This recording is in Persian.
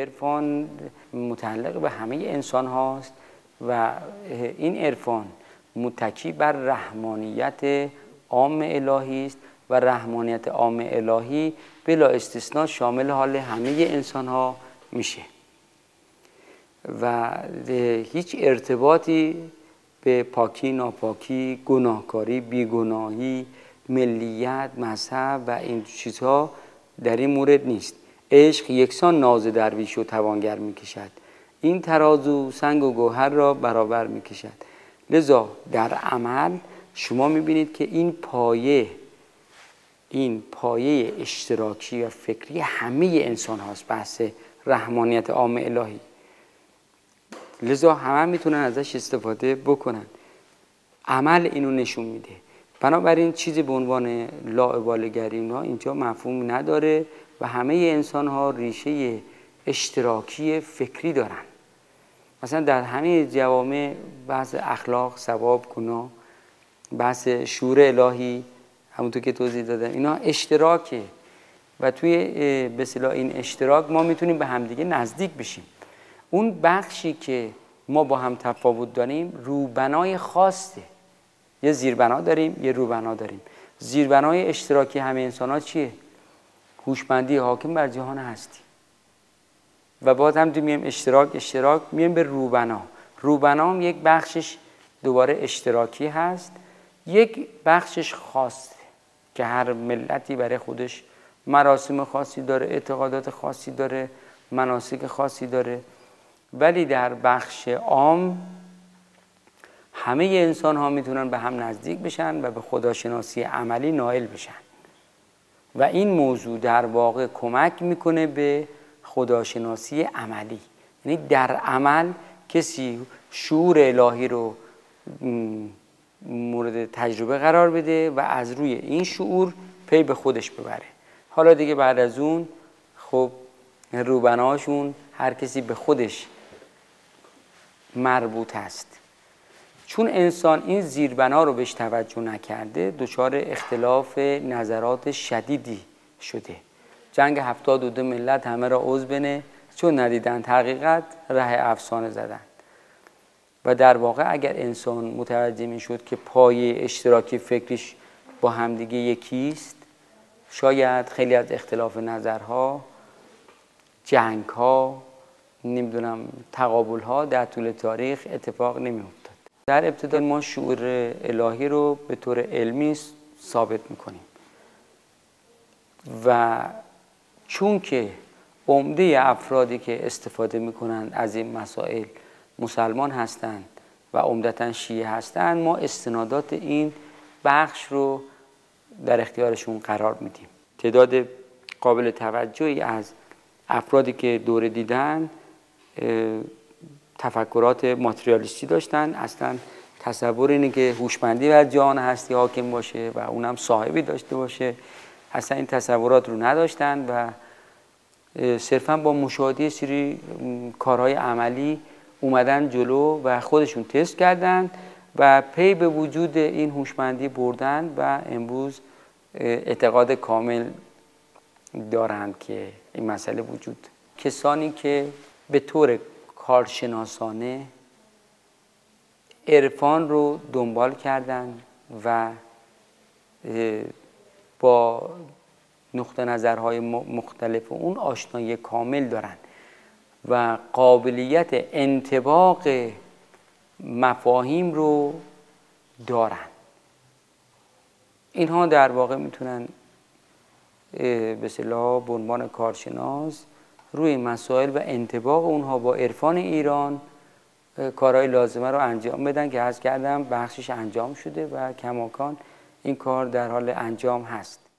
عرفان متعلق به همه انسان هاست و این عرفان متکی بر رحمانیت عام الهی است و رحمانیت عام الهی بلا استثناء شامل حال همه انسان ها میشه. و هیچ ارتباطی به پاکی ناپاکی گناهکاری بیگناهی ملیت مذهب و این چیزها در این مورد نیست. عشق یکسان ناز درویش و توانگر می‌کشد. این ترازو سنگ و گوهر را برابر می‌کشد. لذا در عمل شما می‌بینید که این پایه این پایه اشتراکی و فکری همه انسان هاست بحث رحمانیت عام الهی. لذا همه می‌تونن ازش استفاده بکنن. عمل اینو نشون میده. بنابراین چیزی به عنوان لاعبالگری اینجا مفهوم نداره. و همه انسان ها ریشه اشتراکی فکری دارن. مثلا در همه جوامع بحث اخلاق ثواب گناه بحث شور الهی همونطور که توضیح دادم اینا اشتراکه. و توی به این اشتراک ما می‌تونیم به همدیگه نزدیک بشیم. اون بخشی که ما با هم تفاوت داریم روبنای خاصه. یه زیربنا داریم یه روبنا داریم. زیربنای اشتراکی همه انسان ها چیه؟ هوشمندی حاکم بر جهان هستی. و باز هم میایم اشتراک اشتراک میایم به روبنا. روبنا هم یک بخشش دوباره اشتراکی هست. یک بخشش خاصه که هر ملتی برای خودش مراسم خاصی داره اعتقادات خاصی داره مناسک خاصی داره. ولی در بخش عام همه انسان ها می‌تونن به هم نزدیک بشن و به خداشناسی عملی نائل بشن. و این موضوع در واقع کمک می‌کنه به خداشناسی عملی. یعنی در عمل کسی شعور الهی رو مورد تجربه قرار بده و از روی این شعور پی به خودش ببره. حالا دیگه بعد از اون خب روبناشون هر کسی به خودش مربوط است. چون انسان این زیربنا رو بهش توجه نکرده دچار اختلاف نظرات شدیدی شده. جنگ هفتاد و دو ملت همه را بنه چون ندیدن حقیقت ره افسانه زدن. و در واقع اگر انسان متوجه می شد که پای اشتراکی فکریش با همدیگه یکیست شاید خیلی از اختلاف نظرها جنگ ها نمی‌دونم تقابل ها در طول تاریخ اتفاق نمی در ابتدا ما شعور الهی رو به طور علمی ثابت می‌کنیم. و چون که عمده افرادی که استفاده می‌کنند از این مسائل مسلمان هستند و عمدتا شیعه هستند ما استنادات این بخش رو در اختیارشون قرار میدیم. تعداد قابل توجهی از افرادی که دوره دیدن تفکرات ماتریالیستی داشتن. اصلا تصور اینه که هوشمندی و جان هستی حاکم باشه و اونم صاحبی داشته باشه. اصلا این تصورات رو نداشتن و صرفا با مشاهده سری کارهای عملی اومدن جلو و خودشون تست کردن و پی به وجود این هوشمندی بردن و امروز اعتقاد کامل دارند که این مسئله وجود. کسانی که به طور کارشناسانه عرفان رو دنبال کردن و با نقطه نظرهای مختلف اون آشنایی کامل دارن و قابلیت انتباق مفاهیم رو دارن. اینها در واقع می‌تونن به صلاح به عنوان کارشناس روی مسائل و انتباق اونها با عرفان ایران کارهای لازمه رو انجام بدن که از کردم بخشش انجام شده و کماکان این کار در حال انجام هست.